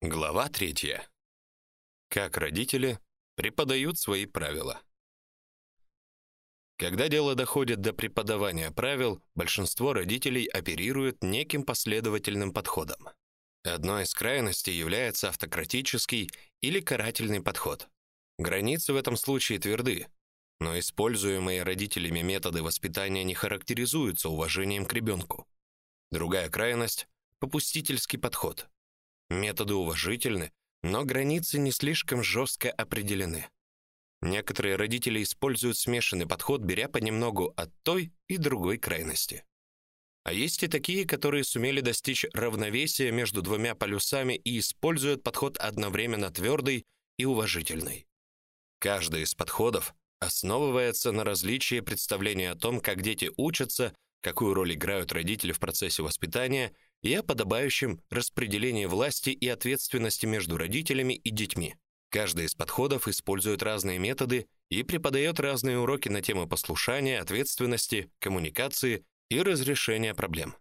Глава третья. Как родители преподают свои правила. Когда дело доходит до преподавания правил, большинство родителей оперируют неким последовательным подходом. Одной из крайностей является автократический или карательный подход. Границы в этом случае тверды, но используемые родителями методы воспитания не характеризуются уважением к ребенку. Другая крайность попустительский подход. Методы уважительны, но границы не слишком жестко определены. Некоторые родители используют смешанный подход, беря понемногу от той и другой крайности. А есть и такие, которые сумели достичь равновесия между двумя полюсами и используют подход одновременно твердый и уважительный. Каждый из подходов основывается на различии представления о том, как дети учатся, какую роль играют родители в процессе воспитания и о подобающем распределении власти и ответственности между родителями и детьми. Каждый из подходов использует разные методы и преподает разные уроки на темы послушания, ответственности, коммуникации и разрешения проблем.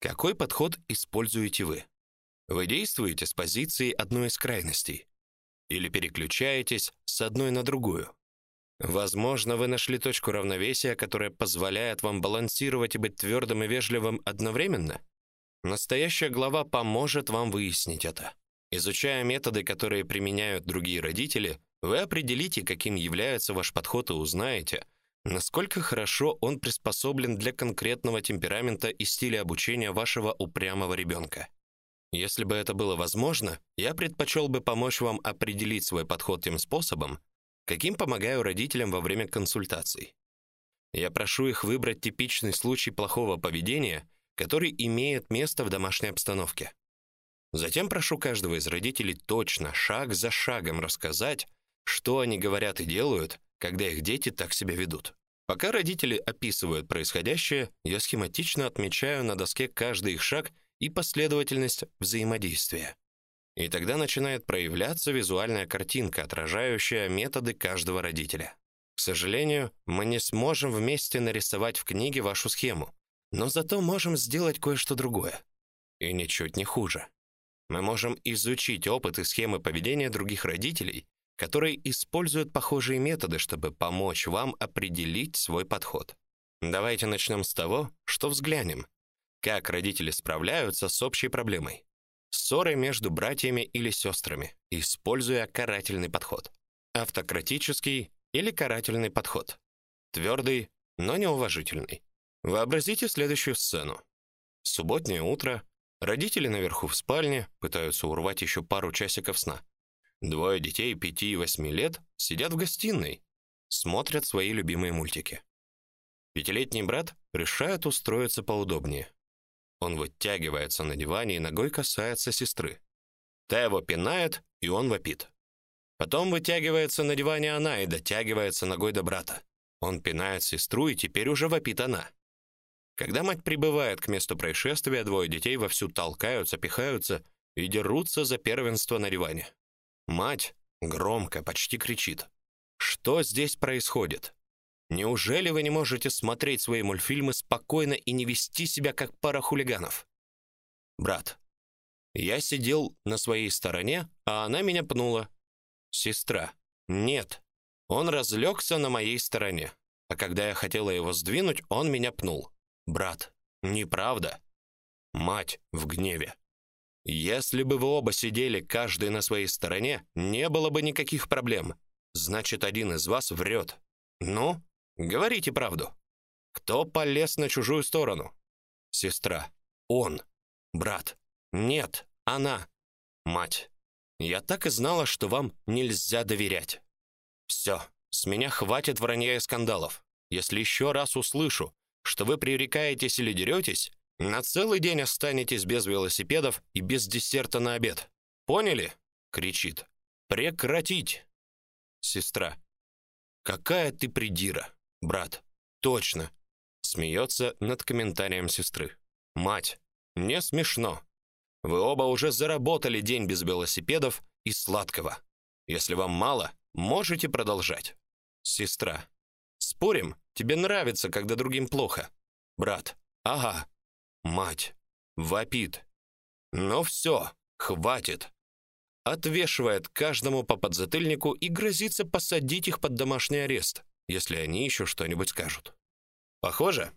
Какой подход используете вы? Вы действуете с позиции одной из крайностей или переключаетесь с одной на другую? Возможно, вы нашли точку равновесия, которая позволяет вам балансировать и быть твердым и вежливым одновременно. Настоящая глава поможет вам выяснить это. Изучая методы, которые применяют другие родители, вы определите, каким является ваш подход и узнаете, насколько хорошо он приспособлен для конкретного темперамента и стиля обучения вашего упрямого ребенка. Если бы это было возможно, я предпочел бы помочь вам определить свой подход тем способом, каким помогаю родителям во время консультаций. Я прошу их выбрать типичный случай плохого поведения, который имеет место в домашней обстановке. Затем прошу каждого из родителей точно, шаг за шагом рассказать, что они говорят и делают, когда их дети так себя ведут. Пока родители описывают происходящее, я схематично отмечаю на доске каждый их шаг и последовательность взаимодействия. И тогда начинает проявляться визуальная картинка, отражающая методы каждого родителя. К сожалению, мы не сможем вместе нарисовать в книге вашу схему, но зато можем сделать кое-что другое. И ничуть не хуже. Мы можем изучить опыт и схемы поведения других родителей, которые используют похожие методы, чтобы помочь вам определить свой подход. Давайте начнем с того, что взглянем, как родители справляются с общей проблемой ссоры между братьями или сестрами, используя карательный подход. Автократический или карательный подход. Твердый, но неуважительный. Вообразите следующую сцену. Субботнее утро, родители наверху в спальне пытаются урвать еще пару часиков сна. Двое детей пяти и восьми лет сидят в гостиной, смотрят свои любимые мультики. Пятилетний брат решает устроиться поудобнее. Он вытягивается на диване и ногой касается сестры. Та его пинает, и он вопит. Потом вытягивается на диване она и дотягивается ногой до брата. Он пинает сестру, и теперь уже вопит она. Когда мать прибывает к месту происшествия, двое детей вовсю толкаются, пихаются и дерутся за первенство на диване. Мать громко, почти кричит: "Что здесь происходит?" Неужели вы не можете смотреть свои мультфильмы спокойно и не вести себя как пара хулиганов? Брат. Я сидел на своей стороне, а она меня пнула. Сестра. Нет. Он разлегся на моей стороне. А когда я хотела его сдвинуть, он меня пнул. Брат. Неправда. Мать в гневе. Если бы вы оба сидели каждый на своей стороне, не было бы никаких проблем. Значит, один из вас врет. Ну, Говорите правду. Кто полез на чужую сторону? Сестра. Он. Брат. Нет, она. Мать. Я так и знала, что вам нельзя доверять. Все, с меня хватит вранья и скандалов. Если еще раз услышу, что вы пререкаетесь или деретесь, на целый день останетесь без велосипедов и без десерта на обед. Поняли? кричит. Прекратить. Сестра. Какая ты придира. Брат. Точно. Смеется над комментарием сестры. Мать. Не смешно. Вы оба уже заработали день без велосипедов и сладкого. Если вам мало, можете продолжать. Сестра. Спорим, тебе нравится, когда другим плохо. Брат. Ага. Мать. Вопит. Ну все, хватит. отвешивает каждому по подзатыльнику и грозится посадить их под домашний арест, если они еще что-нибудь скажут. Похоже?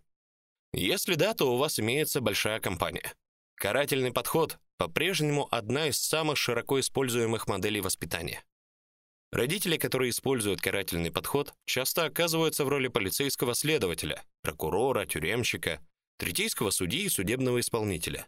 Если да, то у вас имеется большая компания. Карательный подход по-прежнему одна из самых широко используемых моделей воспитания. Родители, которые используют карательный подход, часто оказываются в роли полицейского следователя, прокурора, тюремщика, третейского судьи и судебного исполнителя.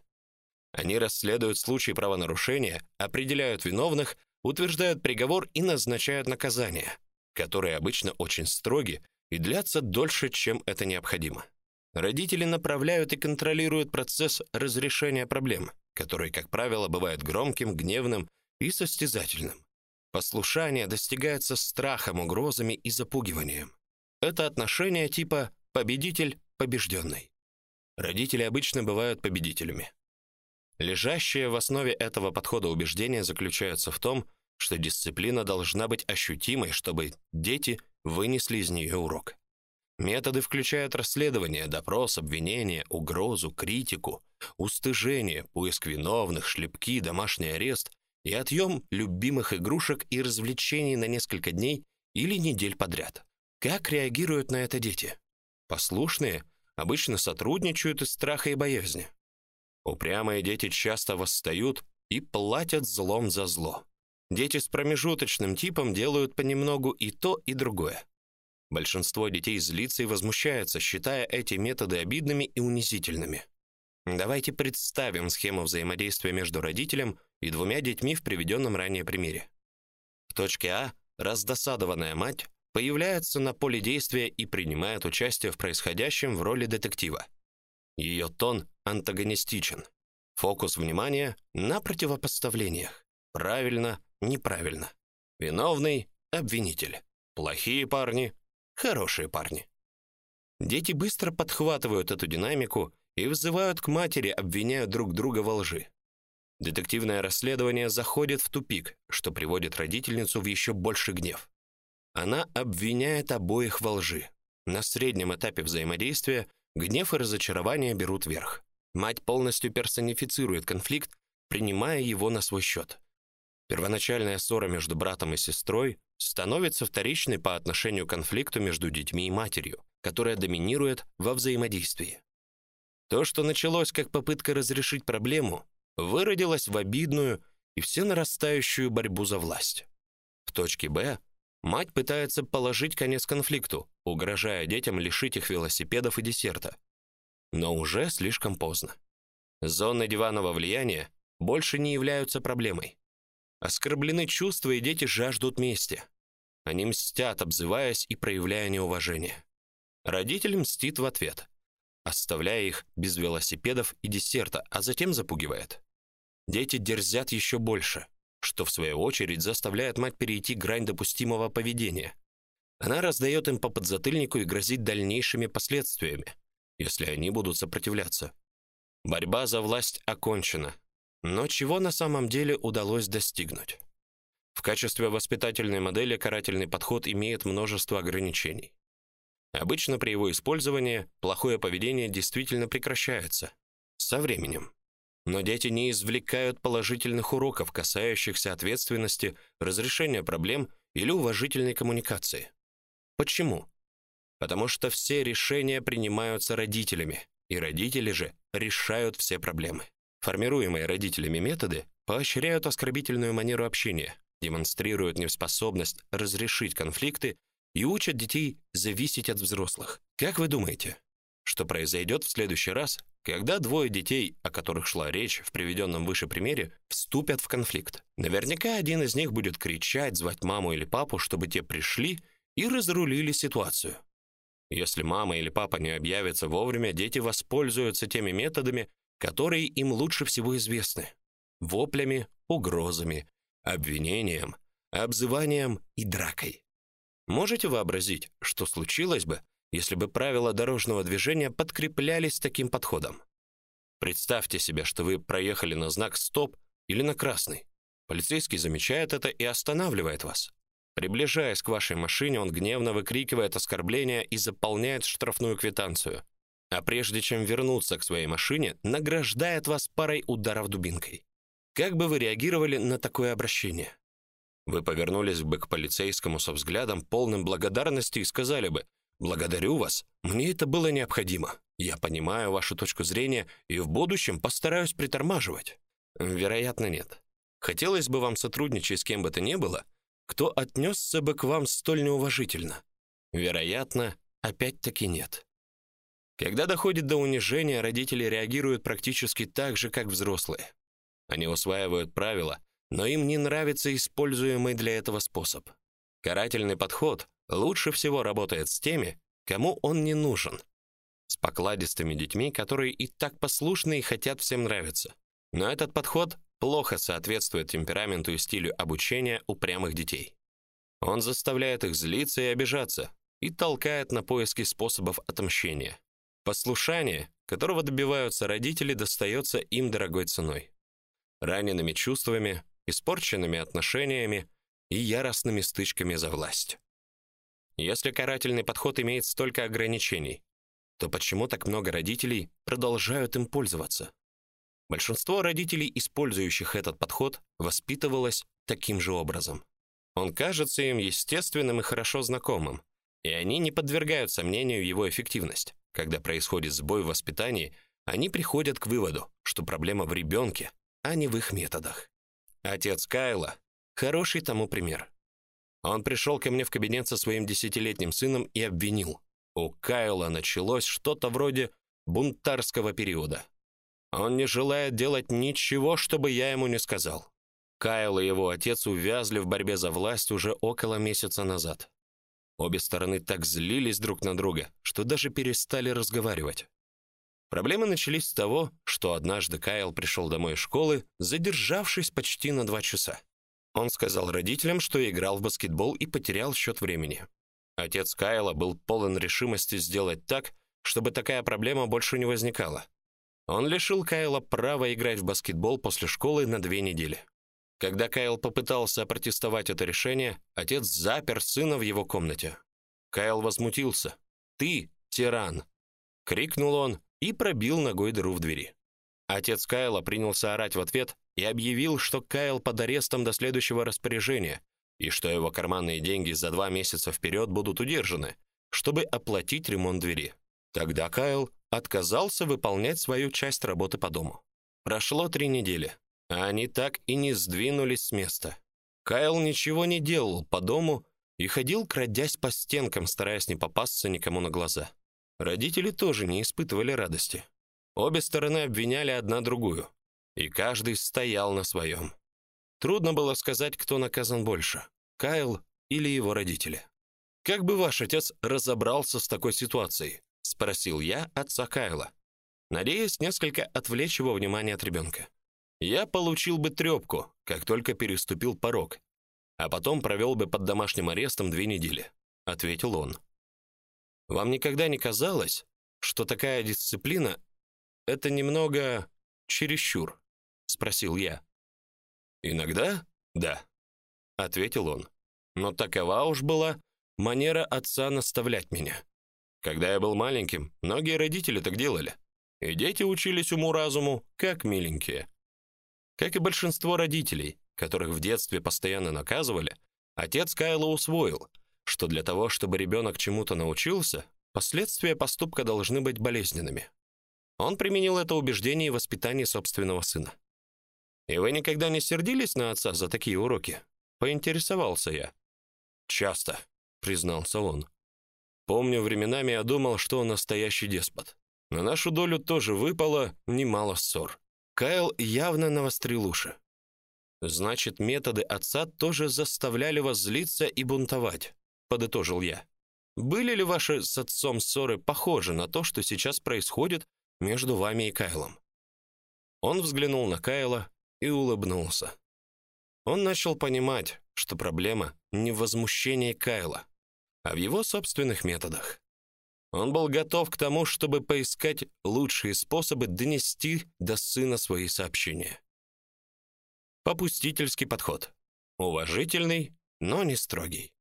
Они расследуют случаи правонарушения, определяют виновных, утверждают приговор и назначают наказания, которые обычно очень строги и длятся дольше, чем это необходимо. Родители направляют и контролируют процесс разрешения проблем, который, как правило, бывает громким, гневным и состязательным. Послушание достигается страхом, угрозами и запугиванием. Это отношение типа победитель-побежденный. Родители обычно бывают победителями. Лежащее в основе этого подхода убеждение заключается в том, что дисциплина должна быть ощутимой, чтобы дети вынесли из нее урок. Методы включают расследование, допрос, обвинение, угрозу, критику, устыжение, поиск виновных, шлепки, домашний арест и отъем любимых игрушек и развлечений на несколько дней или недель подряд. Как реагируют на это дети? Послушные обычно сотрудничают из страха и боязни. Упрямые дети часто восстают и платят злом за зло. Дети с промежуточным типом делают понемногу и то, и другое. Большинство детей злится и возмущается, считая эти методы обидными и унизительными. Давайте представим схему взаимодействия между родителем и двумя детьми в приведенном ранее примере. В точке А раздосадованная мать появляется на поле действия и принимает участие в происходящем в роли детектива. Ее тон антагонистичен. Фокус внимания на противопоставлениях. Правильно, неправильно. Виновный обвинитель. Плохие парни хорошие парни. Дети быстро подхватывают эту динамику и вызывают к матери, обвиняя друг друга во лжи. Детективное расследование заходит в тупик, что приводит родительницу в еще больший гнев. Она обвиняет обоих во лжи. На среднем этапе взаимодействия гнев и разочарование берут верх. Мать полностью персонифицирует конфликт, принимая его на свой счет. Первоначальная ссора между братом и сестрой становится вторичной по отношению к конфликту между детьми и матерью, которая доминирует во взаимодействии. То, что началось как попытка разрешить проблему, выродилось в обидную и все нарастающую борьбу за власть. В точке Б мать пытается положить конец конфликту, угрожая детям лишить их велосипедов и десерта. Но уже слишком поздно. Зоны диванного влияния больше не являются проблемой. Оскорблены чувства, и дети жаждут мести. Они мстят, обзываясь и проявляя неуважение. Родитель мстит в ответ, оставляя их без велосипедов и десерта, а затем запугивает. Дети дерзят еще больше, что в свою очередь заставляет мать перейти грань допустимого поведения. Она раздает им по подзатыльнику и грозит дальнейшими последствиями, если они будут сопротивляться. Борьба за власть окончена. Но чего на самом деле удалось достигнуть? В качестве воспитательной модели карательный подход имеет множество ограничений. Обычно при его использовании плохое поведение действительно прекращается со временем. Но дети не извлекают положительных уроков, касающихся ответственности, разрешения проблем или уважительной коммуникации. Почему? Потому что все решения принимаются родителями, и родители же решают все проблемы. Формируемые родителями методы поощряют оскорбительную манеру общения, демонстрируют неспособность разрешить конфликты и учат детей зависеть от взрослых. Как вы думаете, что произойдет в следующий раз, когда двое детей, о которых шла речь в приведенном выше примере, вступят в конфликт? Наверняка один из них будет кричать, звать маму или папу, чтобы те пришли и разрулили ситуацию. Если мама или папа не объявятся вовремя, дети воспользуются теми методами, которые им лучше всего известны: воплями, угрозами, обвинением, обзыванием и дракой. Можете вообразить, что случилось бы, если бы правила дорожного движения подкреплялись таким подходом? Представьте себе, что вы проехали на знак стоп или на красный. Полицейский замечает это и останавливает вас. Приближаясь к вашей машине, он гневно выкрикивает оскорбления и заполняет штрафную квитанцию а прежде чем вернуться к своей машине, награждает вас парой ударов дубинкой. Как бы вы реагировали на такое обращение? Вы повернулись бы к полицейскому со взглядом полным благодарности и сказали бы: "Благодарю вас. Мне это было необходимо. Я понимаю вашу точку зрения и в будущем постараюсь притормаживать". Вероятно, нет. Хотелось бы вам сотрудничать с кем бы то ни было, кто отнесся бы к вам столь неуважительно. Вероятно, опять-таки нет. Когда доходит до унижения, родители реагируют практически так же, как взрослые. Они усваивают правила, но им не нравится используемый для этого способ. Карательный подход лучше всего работает с теми, кому он не нужен. С покладистыми детьми, которые и так послушны и хотят всем нравиться. Но этот подход плохо соответствует темпераменту и стилю обучения упрямых детей. Он заставляет их злиться и обижаться и толкает на поиски способов отмщения. Послушание, которого добиваются родители, достается им дорогой ценой. Ранеными чувствами, испорченными отношениями и яростными стычками за власть. Если карательный подход имеет столько ограничений, то почему так много родителей продолжают им пользоваться? Большинство родителей, использующих этот подход, воспитывалось таким же образом. Он кажется им естественным и хорошо знакомым, и они не подвергают сомнению его эффективность. Когда происходит сбой в воспитании, они приходят к выводу, что проблема в ребенке, а не в их методах. Отец Кайла хороший тому пример. Он пришел ко мне в кабинет со своим десятилетним сыном и обвинил: у Кайла началось что-то вроде бунтарского периода. Он не желает делать ничего, чтобы я ему не сказал. Кайл и его отец увязли в борьбе за власть уже около месяца назад. Обе стороны так злились друг на друга, что даже перестали разговаривать. Проблемы начались с того, что однажды Кайл пришел домой из школы, задержавшись почти на два часа. Он сказал родителям, что играл в баскетбол и потерял счет времени. Отец Кайла был полон решимости сделать так, чтобы такая проблема больше не возникала. Он лишил Кайла права играть в баскетбол после школы на две недели. Когда Кайл попытался опротестовать это решение, отец запер сына в его комнате. Кайл возмутился. "Ты тиран!" крикнул он и пробил ногой дыру в двери. Отец Кайла принялся орать в ответ и объявил, что Кайл под арестом до следующего распоряжения и что его карманные деньги за два месяца вперед будут удержаны, чтобы оплатить ремонт двери. Тогда Кайл отказался выполнять свою часть работы по дому. Прошло три недели а они так и не сдвинулись с места. Кайл ничего не делал по дому и ходил, крадясь по стенкам, стараясь не попасться никому на глаза. Родители тоже не испытывали радости. Обе стороны обвиняли одна другую, и каждый стоял на своем. Трудно было сказать, кто наказан больше: Кайл или его родители. Как бы ваш отец разобрался с такой ситуацией? спросил я отца Кайла, надеясь несколько отвлечь его внимание от ребенка я получил бы трепку, как только переступил порог, а потом провел бы под домашним арестом две недели, ответил он. Вам никогда не казалось, что такая дисциплина это немного чересчур, спросил я. Иногда? Да, ответил он. Но такова уж была манера отца наставлять меня. Когда я был маленьким, многие родители так делали. И дети учились уму-разуму, как миленькие. Как и большинство родителей, которых в детстве постоянно наказывали, отец Кайла усвоил, что для того, чтобы ребенок чему-то научился, последствия поступка должны быть болезненными. Он применил это убеждение в воспитании собственного сына. И вы никогда не сердились на отца за такие уроки? поинтересовался я. Часто, признался он. Помню, временами я думал, что он настоящий деспот. На нашу долю тоже выпало немало ссор. Кайл явно навострил уши. Значит, методы отца тоже заставляли вас злиться и бунтовать, подытожил я. Были ли ваши с отцом ссоры похожи на то, что сейчас происходит между вами и Кайлом? Он взглянул на Кайла и улыбнулся. Он начал понимать, что проблема не в возмущении Кайла, а в его собственных методах. Он был готов к тому, чтобы поискать лучшие способы донести до сына свои сообщения. Попустительский подход. Уважительный, но не строгий.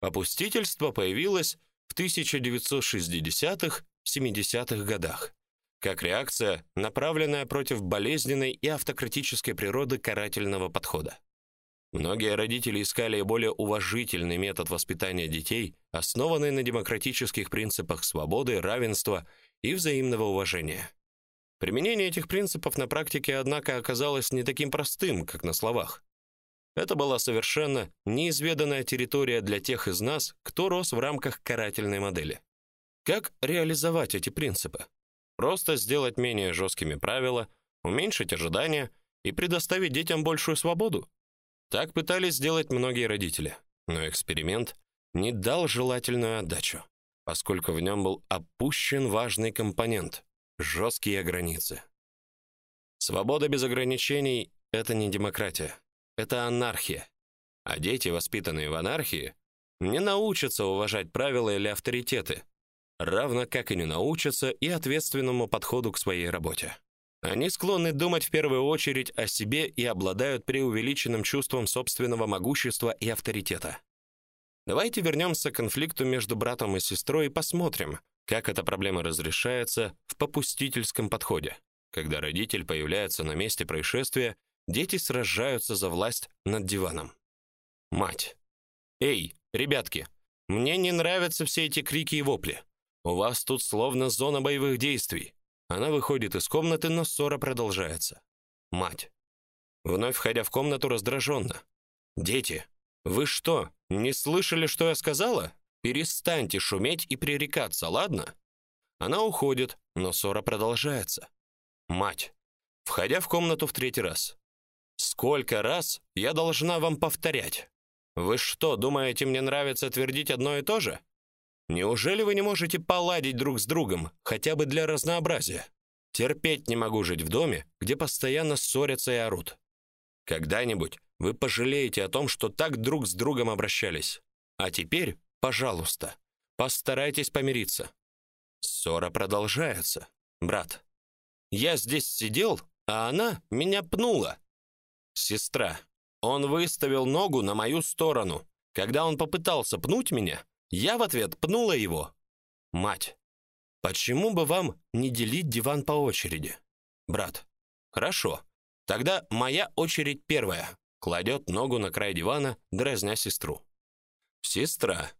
Попустительство появилось в 1960-70-х годах, как реакция, направленная против болезненной и автократической природы карательного подхода. Многие родители искали более уважительный метод воспитания детей, основанный на демократических принципах свободы, равенства и взаимного уважения. Применение этих принципов на практике, однако, оказалось не таким простым, как на словах. Это была совершенно неизведанная территория для тех из нас, кто рос в рамках карательной модели. Как реализовать эти принципы? Просто сделать менее жесткими правила, уменьшить ожидания и предоставить детям большую свободу? Так пытались сделать многие родители, но эксперимент не дал желательную отдачу, поскольку в нем был опущен важный компонент жесткие границы. Свобода без ограничений это не демократия, это анархия. А дети, воспитанные в анархии, не научатся уважать правила или авторитеты, равно как и не научатся и ответственному подходу к своей работе. Они склонны думать в первую очередь о себе и обладают преувеличенным чувством собственного могущества и авторитета. Давайте вернемся к конфликту между братом и сестрой и посмотрим, как эта проблема разрешается в попустительском подходе. Когда родитель появляется на месте происшествия, дети сражаются за власть над диваном. Мать: "Эй, ребятки, мне не нравятся все эти крики и вопли. У вас тут словно зона боевых действий. Она выходит из комнаты, но ссора продолжается. Мать. Вновь входя в комнату раздраженно. Дети, вы что, не слышали, что я сказала? Перестаньте шуметь и пререкаться, ладно? Она уходит, но ссора продолжается. Мать. Входя в комнату в третий раз. Сколько раз я должна вам повторять? Вы что, думаете, мне нравится твердить одно и то же? Неужели вы не можете поладить друг с другом, хотя бы для разнообразия? Терпеть не могу жить в доме, где постоянно ссорятся и орут. Когда-нибудь вы пожалеете о том, что так друг с другом обращались. А теперь, пожалуйста, постарайтесь помириться. Ссора продолжается. Брат, я здесь сидел, а она меня пнула. Сестра, он выставил ногу на мою сторону. Когда он попытался пнуть меня, я в ответ пнула его. Мать. Почему бы вам не делить диван по очереди? Брат. Хорошо. Тогда моя очередь первая. Кладет ногу на край дивана, дразня сестру. Сестра.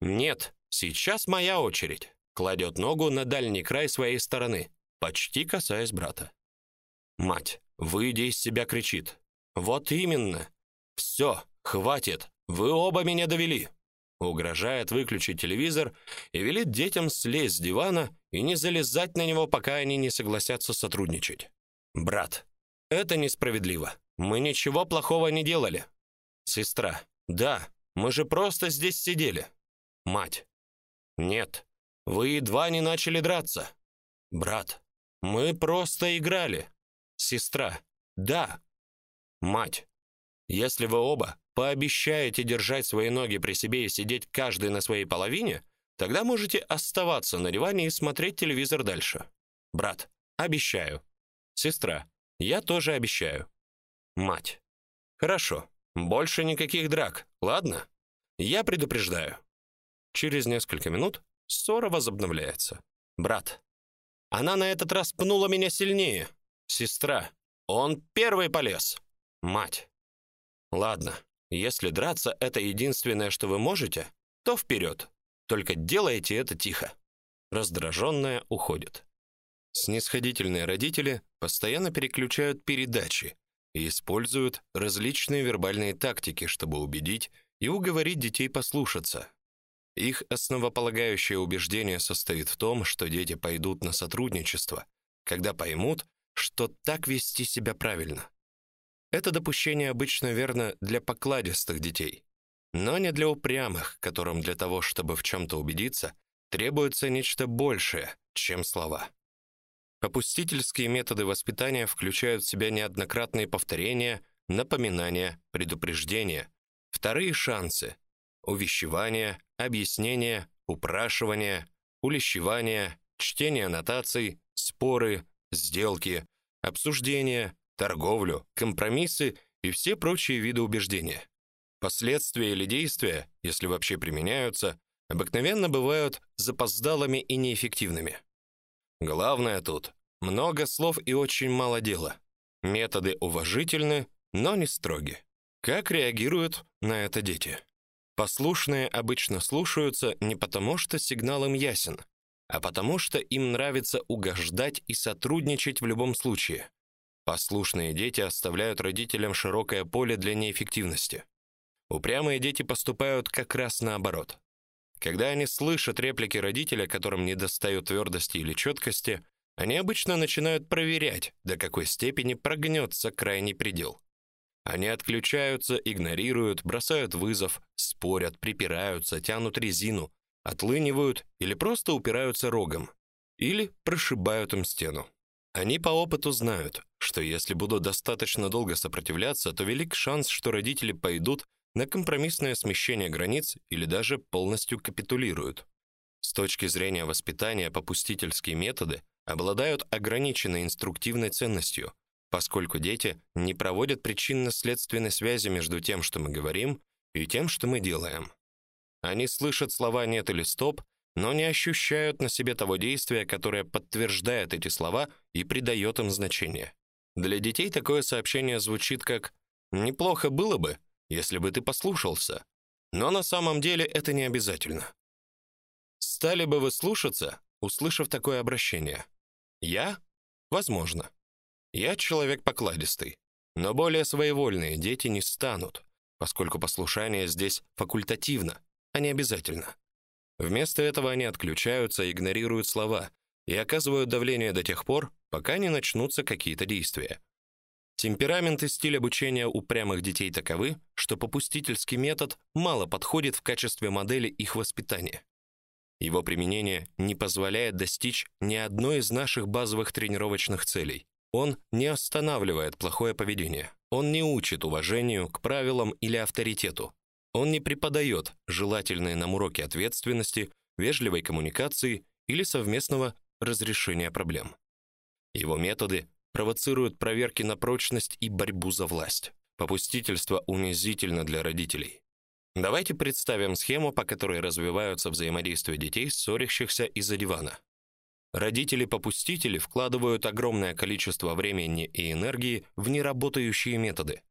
Нет, сейчас моя очередь. Кладет ногу на дальний край своей стороны, почти касаясь брата. Мать, выйдя из себя, кричит: "Вот именно. Все, хватит. Вы оба меня довели угрожает выключить телевизор и велит детям слезть с дивана и не залезать на него, пока они не согласятся сотрудничать. Брат, это несправедливо. Мы ничего плохого не делали. Сестра, да, мы же просто здесь сидели. Мать, нет, вы едва не начали драться. Брат, мы просто играли. Сестра, да. Мать, если вы оба пообещаете держать свои ноги при себе и сидеть каждый на своей половине, тогда можете оставаться на диване и смотреть телевизор дальше. Брат, обещаю. Сестра, я тоже обещаю. Мать. Хорошо. Больше никаких драк. Ладно? Я предупреждаю. Через несколько минут ссора возобновляется. Брат. Она на этот раз пнула меня сильнее. Сестра. Он первый полез. Мать. Ладно, если драться это единственное, что вы можете, то вперед. Только делайте это тихо. Раздраженная уходит. Снисходительные родители постоянно переключают передачи и используют различные вербальные тактики, чтобы убедить и уговорить детей послушаться. Их основополагающее убеждение состоит в том, что дети пойдут на сотрудничество, когда поймут, что так вести себя правильно. Это допущение обычно верно для покладистых детей, но не для упрямых, которым для того, чтобы в чем то убедиться, требуется нечто большее, чем слова. Попустительские методы воспитания включают в себя неоднократные повторения, напоминания, предупреждения, вторые шансы, увещевания, объяснения, упрашивания, улещевания, чтение аннотаций, споры, сделки, обсуждения, торговлю, компромиссы и все прочие виды убеждения. Последствия или действия, если вообще применяются, обыкновенно бывают запоздалыми и неэффективными. Главное тут Много слов и очень мало дела. Методы уважительны, но не строги. Как реагируют на это дети? Послушные обычно слушаются не потому, что сигнал им ясен, а потому что им нравится угождать и сотрудничать в любом случае. Послушные дети оставляют родителям широкое поле для неэффективности. Упрямые дети поступают как раз наоборот. Когда они слышат реплики родителя, которым недостает твердости или четкости, они обычно начинают проверять, до какой степени прогнется крайний предел. Они отключаются, игнорируют, бросают вызов, спорят, припираются, тянут резину, отлынивают или просто упираются рогом, или прошибают им стену. Они по опыту знают, что если будут достаточно долго сопротивляться, то велик шанс, что родители пойдут на компромиссное смещение границ или даже полностью капитулируют. С точки зрения воспитания попустительские методы обладают ограниченной инструктивной ценностью, поскольку дети не проводят причинно-следственной связи между тем, что мы говорим, и тем, что мы делаем. Они слышат слова нет или стоп, но не ощущают на себе того действия, которое подтверждает эти слова и придает им значение. Для детей такое сообщение звучит как неплохо было бы, если бы ты послушался. Но на самом деле это не обязательно. Стали бы вы слушаться, услышав такое обращение? Я? Возможно. Я человек покладистый, но более своевольные дети не станут, поскольку послушание здесь факультативно, а не обязательно. Вместо этого они отключаются, игнорируют слова и оказывают давление до тех пор, пока не начнутся какие-то действия. Темперамент и стиль обучения упрямых детей таковы, что попустительский метод мало подходит в качестве модели их воспитания. Его применение не позволяет достичь ни одной из наших базовых тренировочных целей. Он не останавливает плохое поведение. Он не учит уважению к правилам или авторитету. Он не преподает желательные нам уроки ответственности, вежливой коммуникации или совместного разрешения проблем. Его методы провоцируют проверки на прочность и борьбу за власть. Попустительство унизительно для родителей. Давайте представим схему, по которой развиваются взаимодействия детей, ссорящихся из-за дивана. Родители-попустители вкладывают огромное количество времени и энергии в неработающие методы.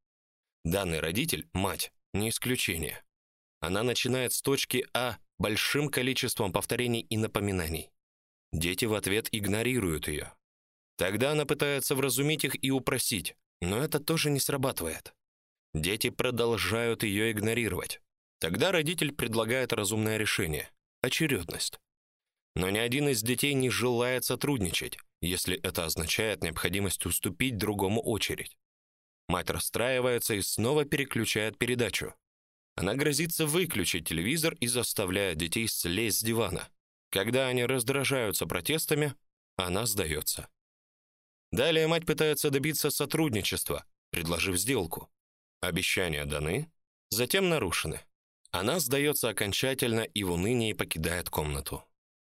Данный родитель мать не исключение. Она начинает с точки А большим количеством повторений и напоминаний. Дети в ответ игнорируют ее. Тогда она пытается вразумить их и упросить, но это тоже не срабатывает. Дети продолжают ее игнорировать. Тогда родитель предлагает разумное решение очередность. Но ни один из детей не желает сотрудничать, если это означает необходимость уступить другому очередь. Мать расстраивается и снова переключает передачу. Она грозится выключить телевизор и заставляет детей слезть с дивана. Когда они раздражаются протестами, она сдается. Далее мать пытается добиться сотрудничества, предложив сделку. Обещания даны, затем нарушены. Она сдается окончательно и в унынии покидает комнату.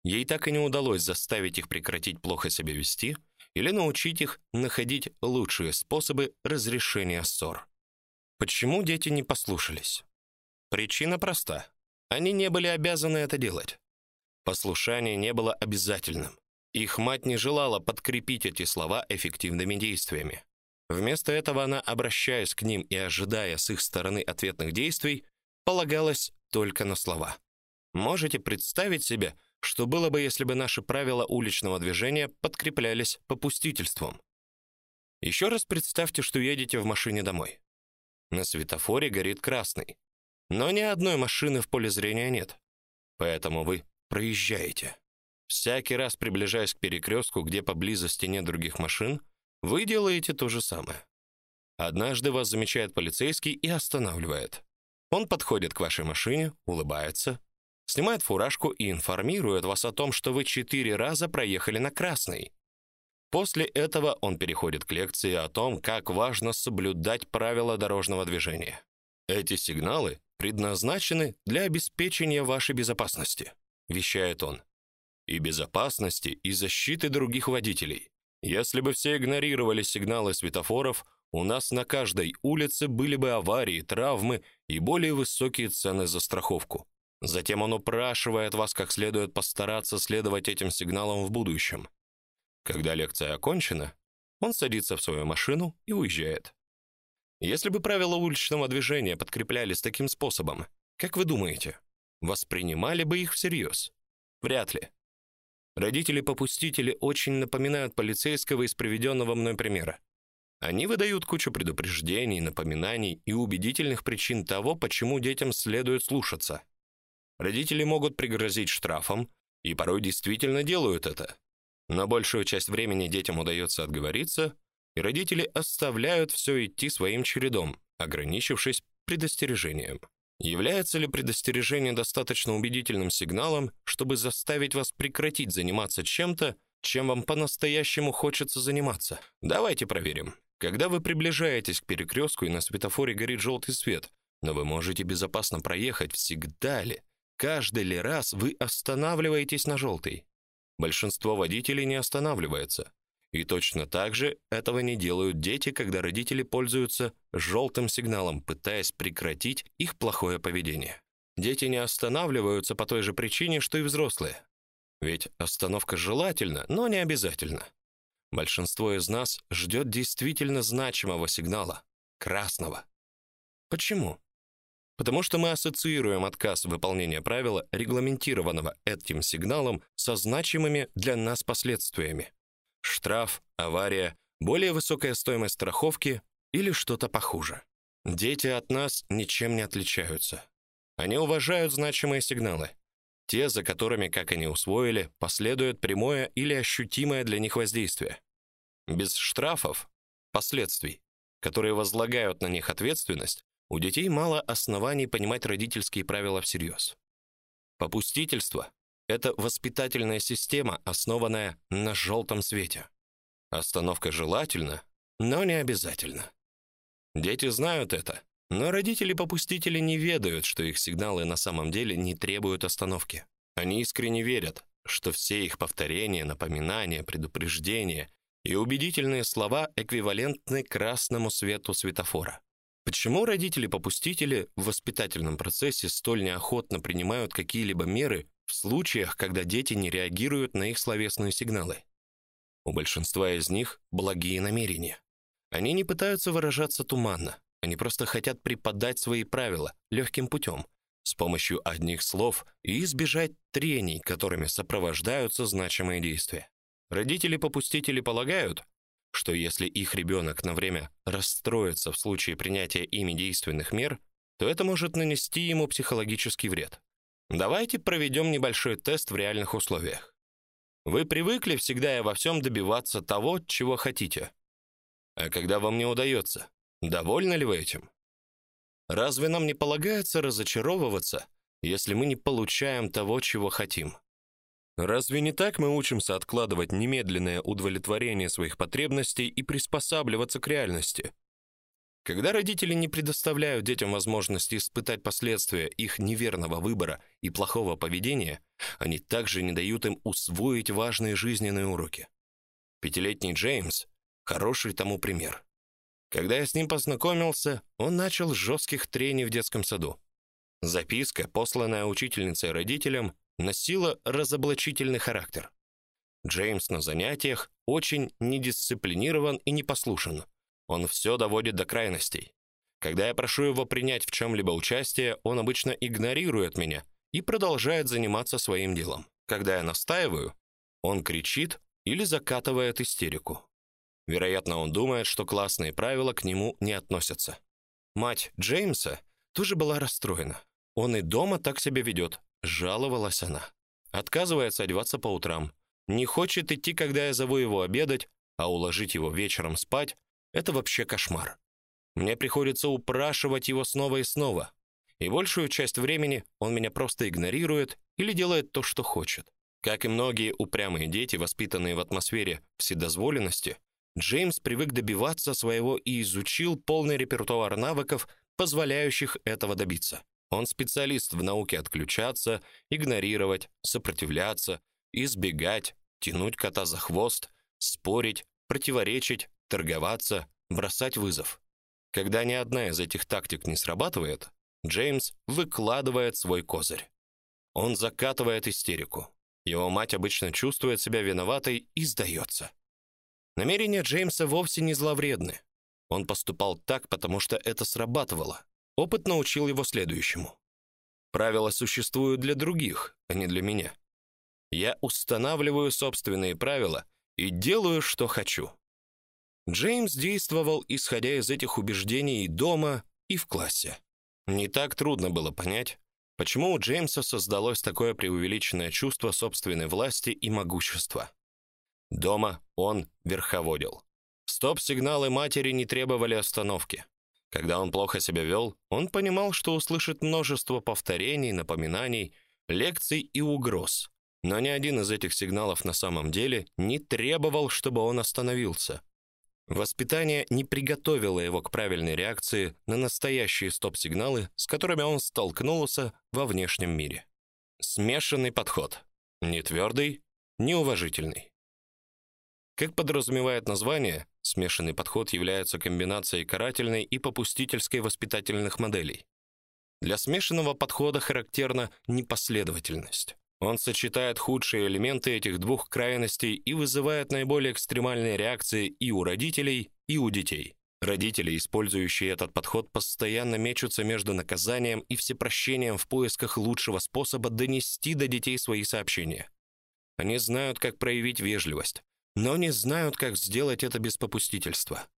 Ей так и не удалось заставить их прекратить плохо себя вести или научить их находить лучшие способы разрешения ссор. Почему дети не послушались? Причина проста. Они не были обязаны это делать. Послушание не было обязательным. Их мать не желала подкрепить эти слова эффективными действиями. Вместо этого она, обращаясь к ним и ожидая с их стороны ответных действий, полагалась только на слова. Можете представить себе, что было бы, если бы наши правила уличного движения подкреплялись попустительством? Еще раз представьте, что едете в машине домой. На светофоре горит красный, но ни одной машины в поле зрения нет. Поэтому вы проезжаете. Всякий раз приближаясь к перекрестку, где поблизости нет других машин, вы делаете то же самое. Однажды вас замечает полицейский и останавливает. Он подходит к вашей машине, улыбается, снимает фуражку и информирует вас о том, что вы четыре раза проехали на красный. После этого он переходит к лекции о том, как важно соблюдать правила дорожного движения. Эти сигналы предназначены для обеспечения вашей безопасности, вещает он. И безопасности, и защиты других водителей. Если бы все игнорировали сигналы светофоров, у нас на каждой улице были бы аварии, травмы и более высокие цены за страховку. Затем он упрашивает вас как следует постараться следовать этим сигналам в будущем. Когда лекция окончена, он садится в свою машину и уезжает. Если бы правила уличного движения подкреплялись таким способом, как вы думаете, воспринимали бы их всерьез? Вряд ли. Родители-попустители очень напоминают полицейского из приведенного мной примера. Они выдают кучу предупреждений, напоминаний и убедительных причин того, почему детям следует слушаться. Родители могут пригрозить штрафом, и порой действительно делают это. Но большую часть времени детям удается отговориться, и родители оставляют все идти своим чередом, ограничившись предостережением. Является ли предостережение достаточно убедительным сигналом, чтобы заставить вас прекратить заниматься чем-то, чем вам по-настоящему хочется заниматься? Давайте проверим. Когда вы приближаетесь к перекрестку и на светофоре горит желтый свет, но вы можете безопасно проехать, всегда ли, каждый ли раз вы останавливаетесь на желтый? Большинство водителей не останавливается. И точно так же этого не делают дети, когда родители пользуются желтым сигналом, пытаясь прекратить их плохое поведение. Дети не останавливаются по той же причине, что и взрослые. Ведь остановка желательна, но не обязательна. Большинство из нас ждет действительно значимого сигнала красного. Почему? Потому что мы ассоциируем отказ выполнения правила, регламентированного этим сигналом, со значимыми для нас последствиями. Штраф, авария, более высокая стоимость страховки или что-то похуже. Дети от нас ничем не отличаются. Они уважают значимые сигналы, те, за которыми, как они усвоили, последует прямое или ощутимое для них воздействие. Без штрафов, последствий, которые возлагают на них ответственность, у детей мало оснований понимать родительские правила всерьез. Попустительство это воспитательная система, основанная на желтом свете. Остановка желательна, но не обязательно. Дети знают это, но родители-попустители не ведают, что их сигналы на самом деле не требуют остановки. Они искренне верят, что все их повторения, напоминания, предупреждения и убедительные слова эквивалентны красному свету светофора. Почему родители-попустители в воспитательном процессе столь неохотно принимают какие-либо меры в случаях, когда дети не реагируют на их словесные сигналы? У большинства из них благие намерения. Они не пытаются выражаться туманно, они просто хотят преподать свои правила легким путем, с помощью одних слов и избежать трений, которыми сопровождаются значимые действия. Родители-попустители полагают, что если их ребенок на время расстроится в случае принятия ими действенных мер, то это может нанести ему психологический вред. Давайте проведем небольшой тест в реальных условиях. Вы привыкли всегда и во всем добиваться того, чего хотите. А когда вам не удается, довольны ли вы этим? Разве нам не полагается разочаровываться, если мы не получаем того, чего хотим? Разве не так мы учимся откладывать немедленное удовлетворение своих потребностей и приспосабливаться к реальности? Когда родители не предоставляют детям возможности испытать последствия их неверного выбора и плохого поведения, они также не дают им усвоить важные жизненные уроки. Пятилетний Джеймс хороший тому пример. Когда я с ним познакомился, он начал с жестких трений в детском саду. Записка, посланная учительницей родителям, носила разоблачительный характер. Джеймс на занятиях очень недисциплинирован и непослушен. Он все доводит до крайностей. Когда я прошу его принять в чем либо участие, он обычно игнорирует меня и продолжает заниматься своим делом. Когда я настаиваю, он кричит или закатывает истерику. Вероятно, он думает, что классные правила к нему не относятся. Мать Джеймса тоже была расстроена. Он и дома так себя ведет, жаловалась она. Отказывается одеваться по утрам, не хочет идти, когда я зову его обедать, а уложить его вечером спать это вообще кошмар. Мне приходится упрашивать его снова и снова. И большую часть времени он меня просто игнорирует или делает то, что хочет. Как и многие упрямые дети, воспитанные в атмосфере вседозволенности, Джеймс привык добиваться своего и изучил полный репертуар навыков, позволяющих этого добиться. Он специалист в науке отключаться, игнорировать, сопротивляться, избегать, тянуть кота за хвост, спорить, противоречить, торговаться, бросать вызов. Когда ни одна из этих тактик не срабатывает, Джеймс выкладывает свой козырь. Он закатывает истерику. Его мать обычно чувствует себя виноватой и сдается. Намерения Джеймса вовсе не зловредны. Он поступал так, потому что это срабатывало. Опыт научил его следующему: правила существуют для других, а не для меня. Я устанавливаю собственные правила и делаю, что хочу. Джеймс действовал исходя из этих убеждений и дома, и в классе. Не так трудно было понять, почему у Джеймса создалось такое преувеличенное чувство собственной власти и могущества. Дома он верховодил. Стоп-сигналы матери не требовали остановки. Когда он плохо себя вел, он понимал, что услышит множество повторений, напоминаний, лекций и угроз. Но ни один из этих сигналов на самом деле не требовал, чтобы он остановился. Воспитание не приготовило его к правильной реакции на настоящие стоп-сигналы, с которыми он столкнулся во внешнем мире. Смешанный подход. Не твердый, не уважительный. Как подразумевает название, смешанный подход является комбинацией карательной и попустительской воспитательных моделей. Для смешанного подхода характерна непоследовательность. Он сочетает худшие элементы этих двух крайностей и вызывает наиболее экстремальные реакции и у родителей, и у детей. Родители, использующие этот подход, постоянно мечутся между наказанием и всепрощением в поисках лучшего способа донести до детей свои сообщения. Они знают, как проявить вежливость, но не знают, как сделать это без попустительства.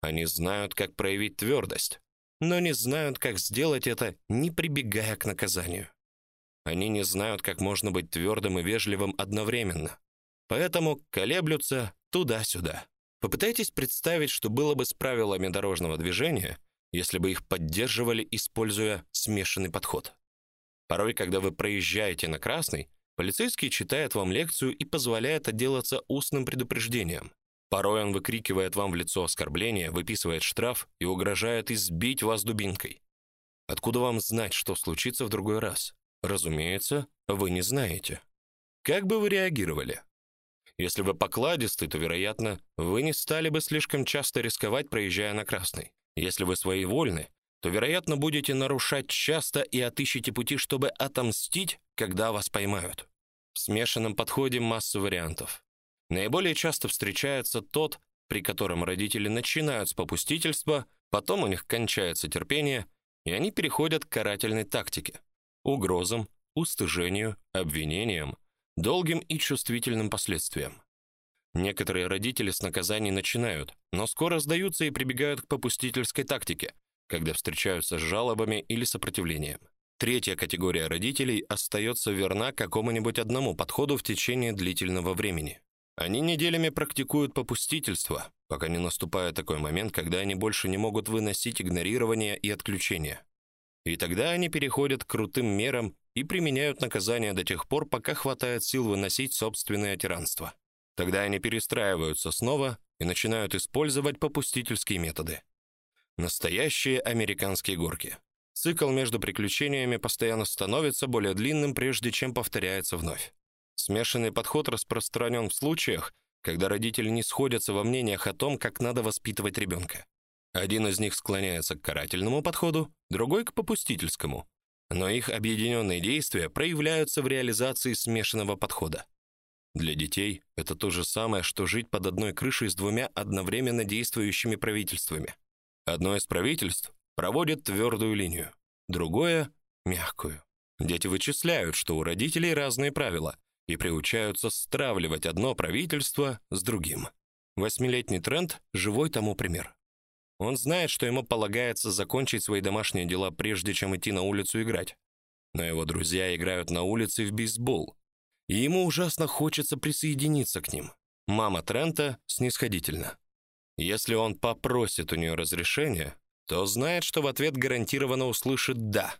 Они знают, как проявить твердость, но не знают, как сделать это, не прибегая к наказанию. Они не знают, как можно быть твердым и вежливым одновременно. Поэтому колеблются туда-сюда. Попытайтесь представить, что было бы с правилами дорожного движения, если бы их поддерживали, используя смешанный подход. Порой, когда вы проезжаете на красный, Полицейский читает вам лекцию и позволяет отделаться устным предупреждением. Порой он выкрикивает вам в лицо оскорбление, выписывает штраф и угрожает избить вас дубинкой. Откуда вам знать, что случится в другой раз? Разумеется, вы не знаете. Как бы вы реагировали? Если вы покладистый, то, вероятно, вы не стали бы слишком часто рисковать, проезжая на красный. Если вы своевольны, то, вероятно, будете нарушать часто и отыщете пути, чтобы отомстить, когда вас поймают. В смешанном подходе масса вариантов. Наиболее часто встречается тот, при котором родители начинают с попустительства, потом у них кончается терпение, и они переходят к карательной тактике: угрозам, устыжению, обвинениям, долгим и чувствительным последствиям. Некоторые родители с наказаний начинают, но скоро сдаются и прибегают к попустительской тактике, когда встречаются с жалобами или сопротивлением. Третья категория родителей остается верна какому-нибудь одному подходу в течение длительного времени. Они неделями практикуют попустительство, пока не наступает такой момент, когда они больше не могут выносить игнорирование и отключение. И тогда они переходят к крутым мерам и применяют наказание до тех пор, пока хватает сил выносить собственное тиранство. Тогда они перестраиваются снова и начинают использовать попустительские методы. Настоящие американские горки. Цикл между приключениями постоянно становится более длинным, прежде чем повторяется вновь. Смешанный подход распространен в случаях, когда родители не сходятся во мнениях о том, как надо воспитывать ребенка. Один из них склоняется к карательному подходу, другой к попустительскому. Но их объединенные действия проявляются в реализации смешанного подхода. Для детей это то же самое, что жить под одной крышей с двумя одновременно действующими правительствами. Одно из правительств проводит твердую линию, другое мягкую. Дети вычисляют, что у родителей разные правила и приучаются стравливать одно правительство с другим. Восьмилетний тренд живой тому пример. Он знает, что ему полагается закончить свои домашние дела прежде чем идти на улицу играть. Но его друзья играют на улице в бейсбол, и ему ужасно хочется присоединиться к ним. Мама Трента снисходительна. Если он попросит у нее разрешения, то знает, что в ответ гарантированно услышит да.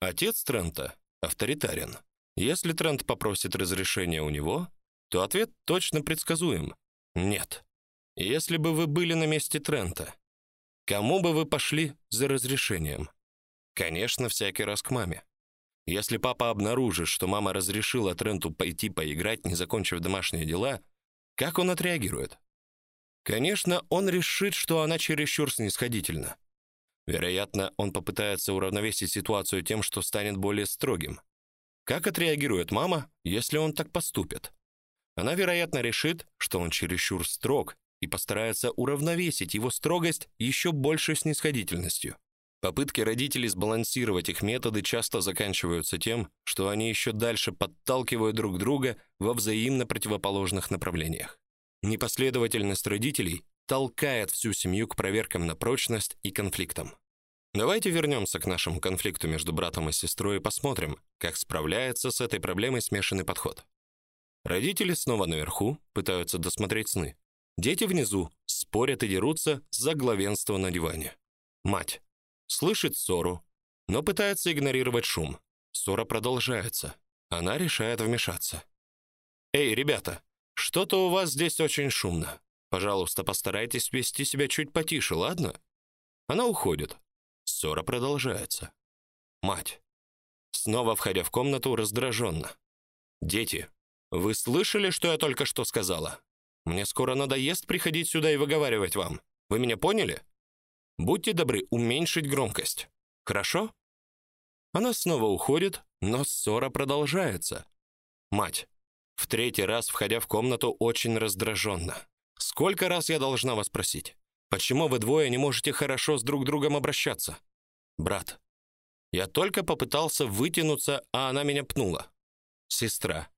Отец Трента авторитарен. Если Трент попросит разрешения у него, то ответ точно предсказуем. Нет. Если бы вы были на месте Трента, кому бы вы пошли за разрешением? Конечно, всякий раз к маме. Если папа обнаружит, что мама разрешила Тренту пойти поиграть, не закончив домашние дела, как он отреагирует? Конечно, он решит, что она чересчур снисходительна. Вероятно, он попытается уравновесить ситуацию тем, что станет более строгим. Как отреагирует мама, если он так поступит? Она, вероятно, решит, что он чересчур строг и постарается уравновесить его строгость еще большей снисходительностью. Попытки родителей сбалансировать их методы часто заканчиваются тем, что они еще дальше подталкивают друг друга во взаимно противоположных направлениях. Непоследовательность родителей толкает всю семью к проверкам на прочность и конфликтам. Давайте вернемся к нашему конфликту между братом и сестрой и посмотрим, как справляется с этой проблемой смешанный подход. Родители снова наверху, пытаются досмотреть сны. Дети внизу спорят и дерутся за главенство на диване. Мать слышит ссору, но пытается игнорировать шум. Ссора продолжается. Она решает вмешаться. Эй, ребята, что-то у вас здесь очень шумно. Пожалуйста, постарайтесь вести себя чуть потише, ладно? Она уходит. Ссора продолжается. Мать, снова входя в комнату, раздраженно. Дети, вы слышали, что я только что сказала? Мне скоро надоест приходить сюда и выговаривать вам. Вы меня поняли? Будьте добры уменьшить громкость. Хорошо? Она снова уходит, но ссора продолжается. Мать, в третий раз входя в комнату, очень раздраженно. Сколько раз я должна вас спросить? Почему вы двое не можете хорошо с друг другом обращаться? Брат. Я только попытался вытянуться, а она меня пнула. Сестра.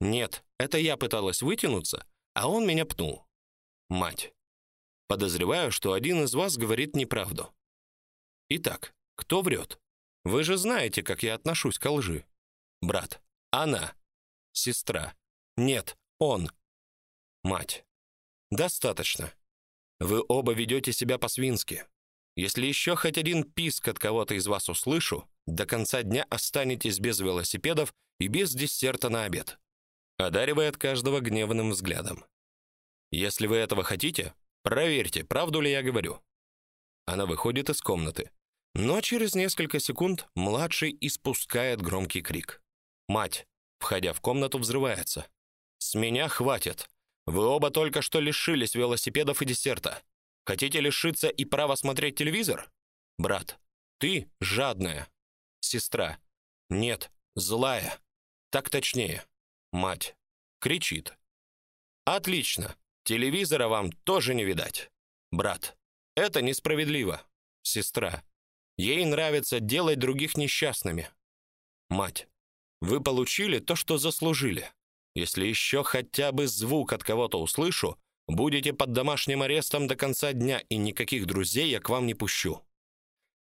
Нет, это я пыталась вытянуться, а он меня пнул. Мать. Подозреваю, что один из вас говорит неправду. Итак, кто врет? Вы же знаете, как я отношусь к лжи. Брат. Она. Сестра. Нет, он. Мать. Достаточно. Вы оба ведете себя по-свински. Если еще хоть один писк от кого-то из вас услышу, до конца дня останетесь без велосипедов и без десерта на обед. Одаривает каждого гневным взглядом. Если вы этого хотите, проверьте, правду ли я говорю. Она выходит из комнаты. Но через несколько секунд младший испускает громкий крик. Мать, входя в комнату, взрывается. С меня хватит. Вы оба только что лишились велосипедов и десерта. Хотите лишиться и права смотреть телевизор? Брат, ты жадная. Сестра, нет, злая. Так точнее. Мать кричит. Отлично. Телевизора вам тоже не видать. Брат, это несправедливо. Сестра, ей нравится делать других несчастными. Мать, вы получили то, что заслужили. Если еще хотя бы звук от кого-то услышу, будете под домашним арестом до конца дня, и никаких друзей я к вам не пущу.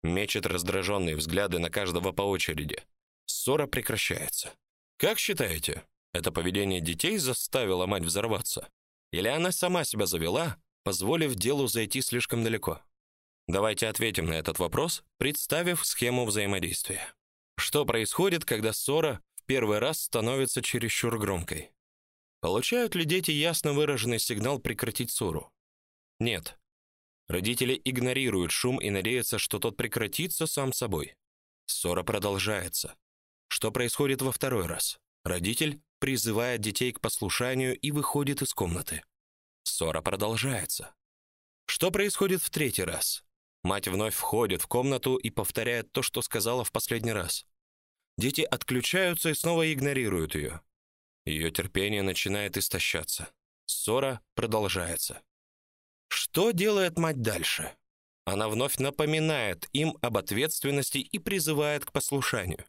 Мечет раздраженные взгляды на каждого по очереди. Ссора прекращается. Как считаете, это поведение детей заставило мать взорваться? Или она сама себя завела, позволив делу зайти слишком далеко? Давайте ответим на этот вопрос, представив схему взаимодействия. Что происходит, когда ссора первый раз становится чересчур громкой. Получают ли дети ясно выраженный сигнал прекратить ссору? Нет. Родители игнорируют шум и надеются, что тот прекратится сам собой. Ссора продолжается. Что происходит во второй раз? Родитель призывает детей к послушанию и выходит из комнаты. Ссора продолжается. Что происходит в третий раз? Мать вновь входит в комнату и повторяет то, что сказала в последний раз. Дети отключаются и снова игнорируют ее. Ее терпение начинает истощаться. Ссора продолжается. Что делает мать дальше? Она вновь напоминает им об ответственности и призывает к послушанию.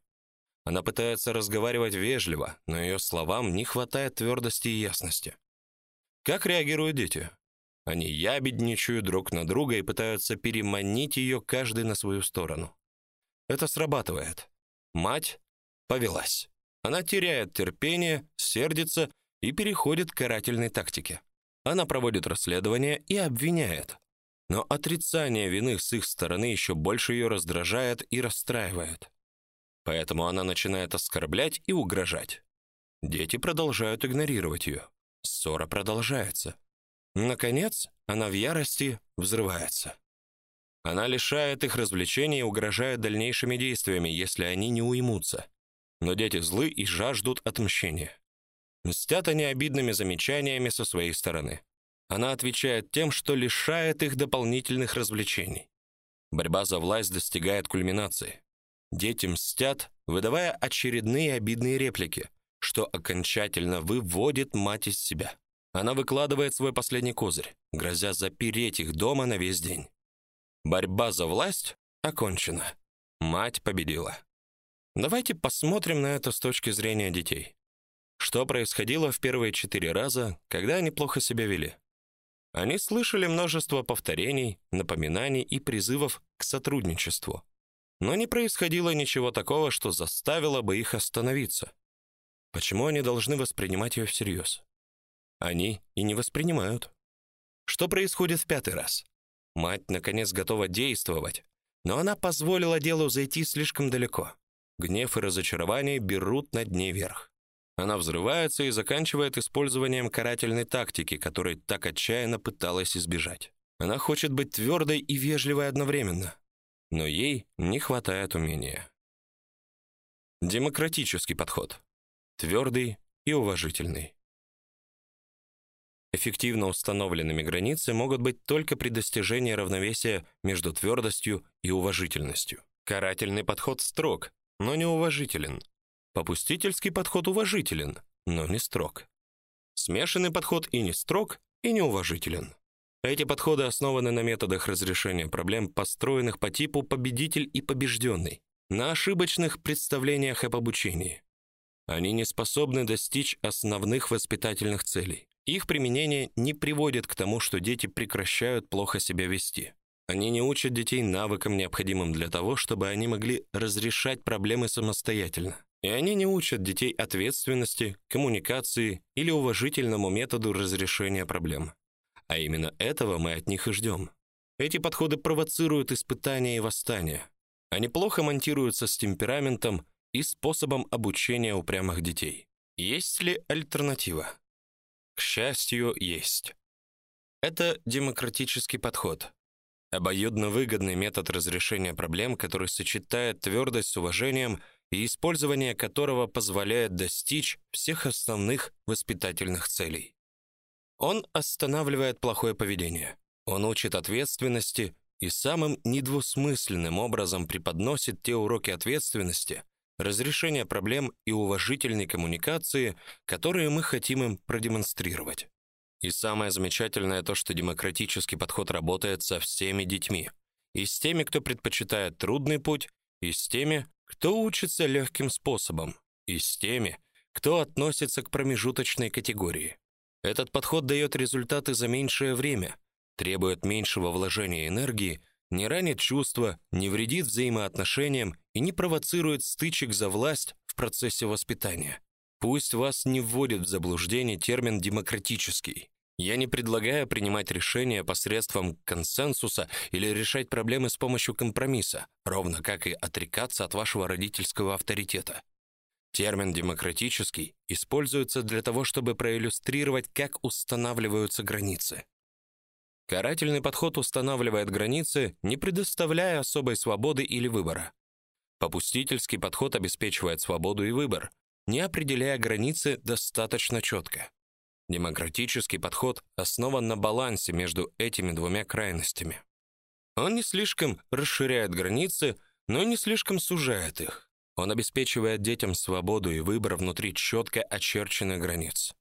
Она пытается разговаривать вежливо, но ее словам не хватает твердости и ясности. Как реагируют дети? Они ябедничают друг на друга и пытаются переманить ее каждый на свою сторону. Это срабатывает. Мать повелась. Она теряет терпение, сердится и переходит к карательной тактике. Она проводит расследование и обвиняет. Но отрицание вины с их стороны еще больше ее раздражает и расстраивает. Поэтому она начинает оскорблять и угрожать. Дети продолжают игнорировать ее. Ссора продолжается. Наконец, она в ярости взрывается. Она лишает их развлечений и угрожает дальнейшими действиями, если они не уймутся. Но дети злы и жаждут отмщения. Мстят они обидными замечаниями со своей стороны. Она отвечает тем, что лишает их дополнительных развлечений. Борьба за власть достигает кульминации. Дети мстят, выдавая очередные обидные реплики, что окончательно выводит мать из себя. Она выкладывает свой последний козырь, грозя запереть их дома на весь день. Борьба за власть окончена. Мать победила. Давайте посмотрим на это с точки зрения детей. Что происходило в первые четыре раза, когда они плохо себя вели? Они слышали множество повторений, напоминаний и призывов к сотрудничеству. Но не происходило ничего такого, что заставило бы их остановиться. Почему они должны воспринимать ее всерьез? Они и не воспринимают. Что происходит в пятый раз? Мать наконец готова действовать, но она позволила делу зайти слишком далеко. Гнев и разочарование берут над ней верх. Она взрывается и заканчивает использованием карательной тактики, которой так отчаянно пыталась избежать. Она хочет быть твердой и вежливой одновременно, но ей не хватает умения. Демократический подход. Твердый и уважительный. Эффективно установленными границы могут быть только при достижении равновесия между твердостью и уважительностью. Карательный подход строг, но не уважителен. Попустительский подход уважителен, но не строг. Смешанный подход и не строг, и не уважителен. Эти подходы основаны на методах разрешения проблем, построенных по типу победитель и побежденный, на ошибочных представлениях об обучении. Они не способны достичь основных воспитательных целей. Их применение не приводит к тому, что дети прекращают плохо себя вести. Они не учат детей навыкам, необходимым для того, чтобы они могли разрешать проблемы самостоятельно. И они не учат детей ответственности, коммуникации или уважительному методу разрешения проблем. А именно этого мы от них и ждем. Эти подходы провоцируют испытания и восстания. Они плохо монтируются с темпераментом и способом обучения упрямых детей. Есть ли альтернатива? К счастью, есть. Это демократический подход. Обоюдно выгодный метод разрешения проблем, который сочетает твердость с уважением – и использование которого позволяет достичь всех основных воспитательных целей. Он останавливает плохое поведение. Он учит ответственности и самым недвусмысленным образом преподносит те уроки ответственности, разрешения проблем и уважительной коммуникации, которые мы хотим им продемонстрировать. И самое замечательное то, что демократический подход работает со всеми детьми. И с теми, кто предпочитает трудный путь, и с теми, кто учится легким способом, и с теми, кто относится к промежуточной категории. Этот подход дает результаты за меньшее время, требует меньшего вложения энергии, не ранит чувства, не вредит взаимоотношениям и не провоцирует стычек за власть в процессе воспитания. Пусть вас не вводит в заблуждение термин демократический. Я не предлагаю принимать решения посредством консенсуса или решать проблемы с помощью компромисса, ровно как и отрекаться от вашего родительского авторитета. Термин демократический используется для того, чтобы проиллюстрировать, как устанавливаются границы. Карательный подход устанавливает границы, не предоставляя особой свободы или выбора. Попустительский подход обеспечивает свободу и выбор, не определяя границы достаточно четко. Демократический подход основан на балансе между этими двумя крайностями. Он не слишком расширяет границы, но и не слишком сужает их. Он обеспечивает детям свободу и выбор внутри четко очерченных границ.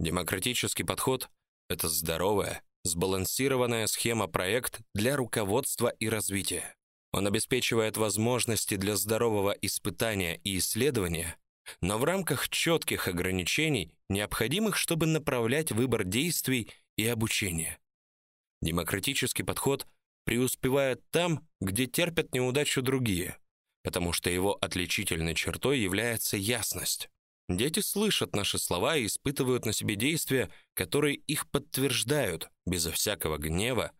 Демократический подход это здоровая, сбалансированная схема-проект для руководства и развития. Он обеспечивает возможности для здорового испытания и исследования, но в рамках четких ограничений, необходимых, чтобы направлять выбор действий и обучение. Демократический подход преуспевает там, где терпят неудачу другие, потому что его отличительной чертой является ясность. Дети слышат наши слова и испытывают на себе действия, которые их подтверждают, безо всякого гнева,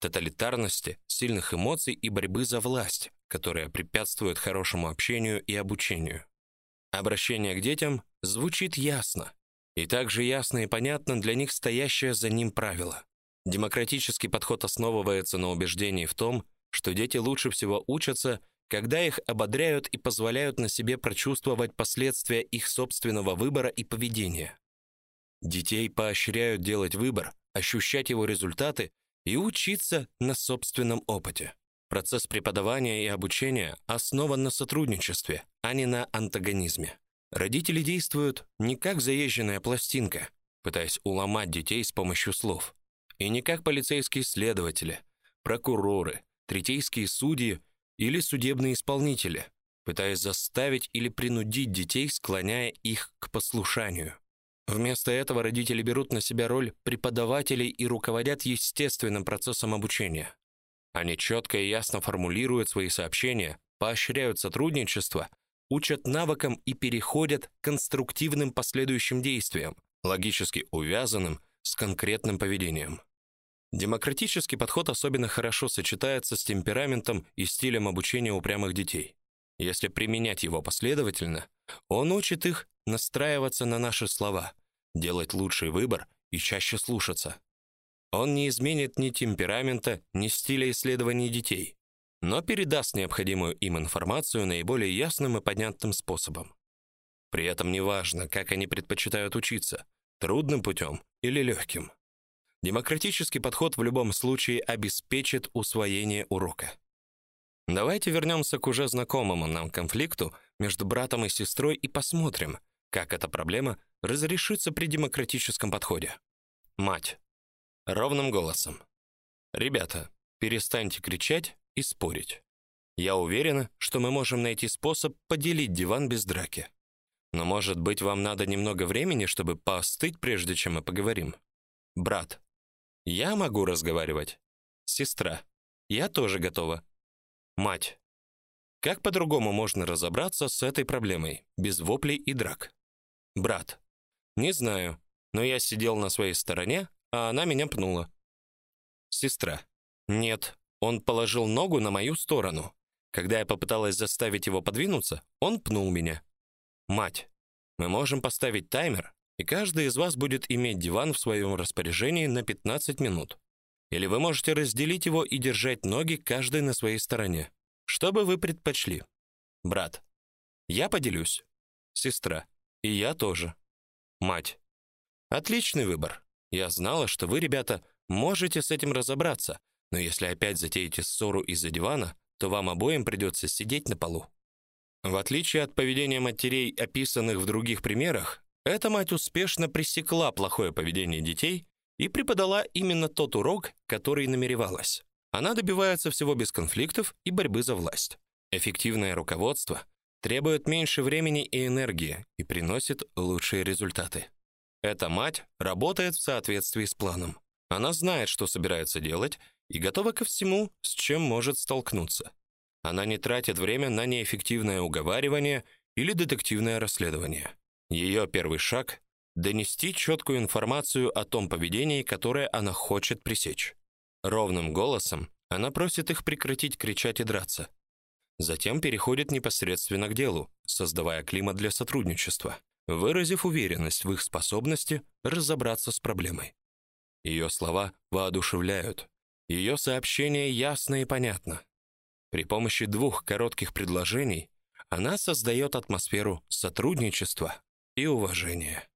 тоталитарности, сильных эмоций и борьбы за власть, которая препятствует хорошему общению и обучению. Обращение к детям звучит ясно, и также ясно и понятно для них стоящее за ним правило. Демократический подход основывается на убеждении в том, что дети лучше всего учатся, когда их ободряют и позволяют на себе прочувствовать последствия их собственного выбора и поведения. Детей поощряют делать выбор, ощущать его результаты и учиться на собственном опыте. Процесс преподавания и обучения основан на сотрудничестве, а не на антагонизме. Родители действуют не как заезженная пластинка. пытаясь уломать детей с помощью слов. И не как полицейские следователи, прокуроры, третейские судьи или судебные исполнители, пытаясь заставить или принудить детей, склоняя их к послушанию. Вместо этого родители берут на себя роль преподавателей и руководят естественным процессом обучения. Они четко и ясно формулируют свои сообщения, поощряют сотрудничество, учат навыкам и переходят к конструктивным последующим действиям, логически увязанным с конкретным поведением. Демократический подход особенно хорошо сочетается с темпераментом и стилем обучения упрямых детей. Если применять его последовательно, он учит их настраиваться на наши слова, делать лучший выбор и чаще слушаться. Он не изменит ни темперамента, ни стиля исследований детей, но передаст необходимую им информацию наиболее ясным и понятным способом. При этом неважно, как они предпочитают учиться трудным путем или легким. Демократический подход в любом случае обеспечит усвоение урока. Давайте вернемся к уже знакомому нам конфликту между братом и сестрой и посмотрим, как эта проблема разрешится при демократическом подходе. Мать ровным голосом: "Ребята, перестаньте кричать и спорить. Я уверена, что мы можем найти способ поделить диван без драки. Но, может быть, вам надо немного времени, чтобы поостыть, прежде чем мы поговорим. Брат, я могу разговаривать. Сестра, я тоже готова. Мать, как по-другому можно разобраться с этой проблемой без воплей и драк? Брат, не знаю, но я сидел на своей стороне, а она меня пнула. Сестра, нет, он положил ногу на мою сторону. Когда я попыталась заставить его подвинуться, он пнул меня. Мать, мы можем поставить таймер, и каждый из вас будет иметь диван в своем распоряжении на 15 минут. Или вы можете разделить его и держать ноги каждый на своей стороне. Что бы вы предпочли? Брат. Я поделюсь. Сестра. И я тоже. Мать. Отличный выбор. Я знала, что вы, ребята, можете с этим разобраться, но если опять затеете ссору из-за дивана, то вам обоим придется сидеть на полу. В отличие от поведения матерей, описанных в других примерах, эта мать успешно пресекла плохое поведение детей и преподала именно тот урок, который намеревалась. Она добивается всего без конфликтов и борьбы за власть. Эффективное руководство требует меньше времени и энергии и приносит лучшие результаты. Эта мать работает в соответствии с планом. Она знает, что собирается делать и готова ко всему, с чем может столкнуться. Она не тратит время на неэффективное уговаривание или детективное расследование. Ее первый шаг донести четкую информацию о том поведении, которое она хочет пресечь. Ровным голосом она просит их прекратить кричать и драться. Затем переходит непосредственно к делу, создавая климат для сотрудничества, выразив уверенность в их способности разобраться с проблемой. Ее слова воодушевляют, ее сообщение ясно и понятно. При помощи двух коротких предложений она создает атмосферу сотрудничества и уважения.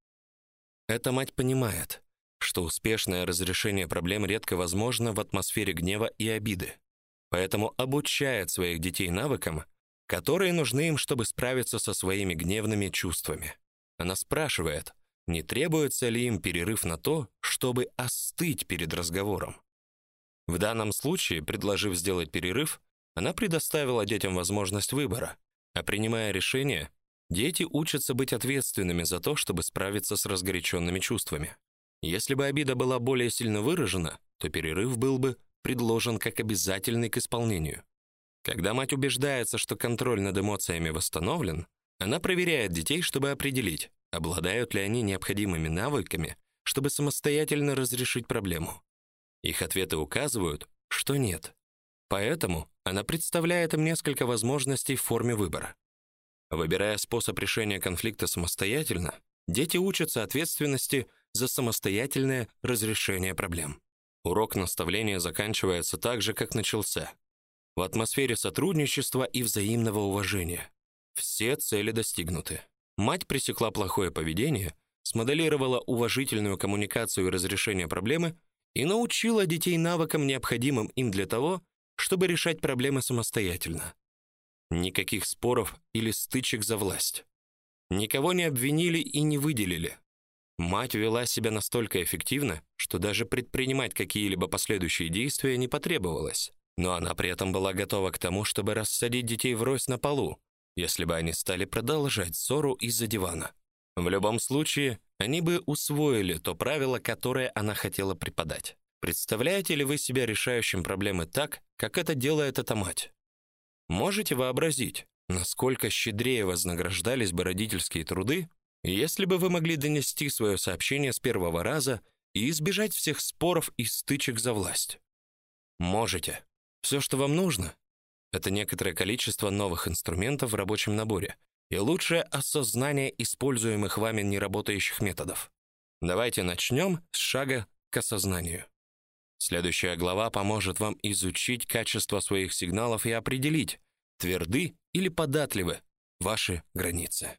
Эта мать понимает, что успешное разрешение проблем редко возможно в атмосфере гнева и обиды. Поэтому обучает своих детей навыкам, которые нужны им, чтобы справиться со своими гневными чувствами. Она спрашивает, не требуется ли им перерыв на то, чтобы остыть перед разговором. В данном случае, предложив сделать перерыв, она предоставила детям возможность выбора, а принимая решение, дети учатся быть ответственными за то, чтобы справиться с разгоряченными чувствами. Если бы обида была более сильно выражена, то перерыв был бы предложен как обязательный к исполнению. Когда мать убеждается, что контроль над эмоциями восстановлен, она проверяет детей, чтобы определить, обладают ли они необходимыми навыками, чтобы самостоятельно разрешить проблему. Их ответы указывают, что нет. Поэтому она представляет им несколько возможностей в форме выбора. Выбирая способ решения конфликта самостоятельно, дети учатся ответственности за самостоятельное разрешение проблем. Урок наставления заканчивается так же, как начался, в атмосфере сотрудничества и взаимного уважения. Все цели достигнуты. Мать пресекла плохое поведение, смоделировала уважительную коммуникацию и разрешение проблемы и научила детей навыкам, необходимым им для того, чтобы решать проблемы самостоятельно. Никаких споров или стычек за власть. Никого не обвинили и не выделили. Мать вела себя настолько эффективно, что даже предпринимать какие-либо последующие действия не потребовалось. Но она при этом была готова к тому, чтобы рассадить детей врозь на полу, если бы они стали продолжать ссору из-за дивана. В любом случае, они бы усвоили то правило, которое она хотела преподать. Представляете ли вы себя решающим проблемы так, как это делает эта мать? Можете вообразить, насколько щедрее вознаграждались бы родительские труды, если бы вы могли донести свое сообщение с первого раза и избежать всех споров и стычек за власть? Можете. Все, что вам нужно, это некоторое количество новых инструментов в рабочем наборе и лучшее осознание используемых вами неработающих методов. Давайте начнем с шага к осознанию. Следующая глава поможет вам изучить качество своих сигналов и определить, тверды или податливы ваши границы.